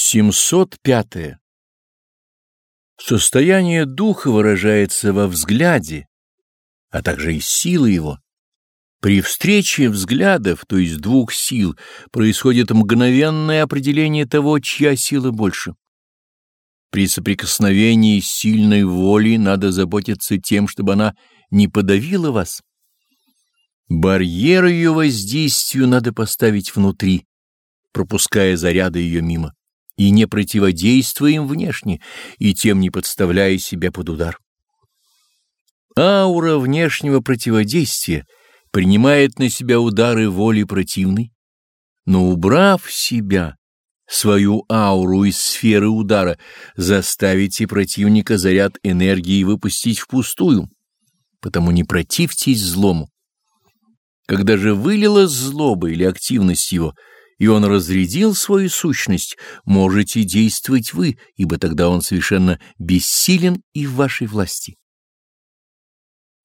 705. Состояние духа выражается во взгляде, а также и силы его. При встрече взглядов, то есть двух сил, происходит мгновенное определение того, чья сила больше. При соприкосновении сильной воли надо заботиться тем, чтобы она не подавила вас. Барьер ее воздействию надо поставить внутри, пропуская заряды ее мимо, и не противодействуя им внешне, и тем не подставляя себя под удар. Аура внешнего противодействия принимает на себя удары воли противной, но убрав себя, свою ауру из сферы удара, заставите противника заряд энергии выпустить впустую, потому не противьтесь злому. Когда же вылилась злоба или активность его, и он разрядил свою сущность, можете действовать вы, ибо тогда он совершенно бессилен и в вашей власти.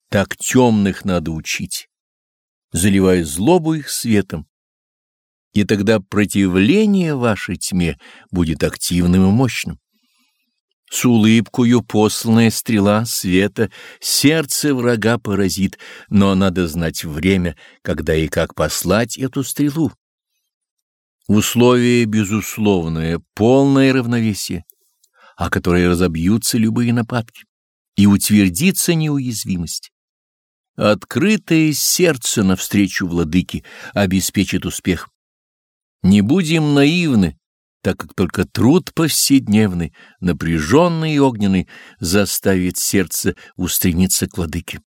Так темных надо учить, заливая злобу их светом, и тогда противление вашей тьме будет активным и мощным. С улыбкою посланная стрела света сердце врага поразит, но надо знать время, когда и как послать эту стрелу. Условие безусловное, полное равновесие, о которое разобьются любые нападки, и утвердится неуязвимость. Открытое сердце навстречу владыке обеспечит успех. Не будем наивны, так как только труд повседневный, напряженный и огненный, заставит сердце устремиться к владыке.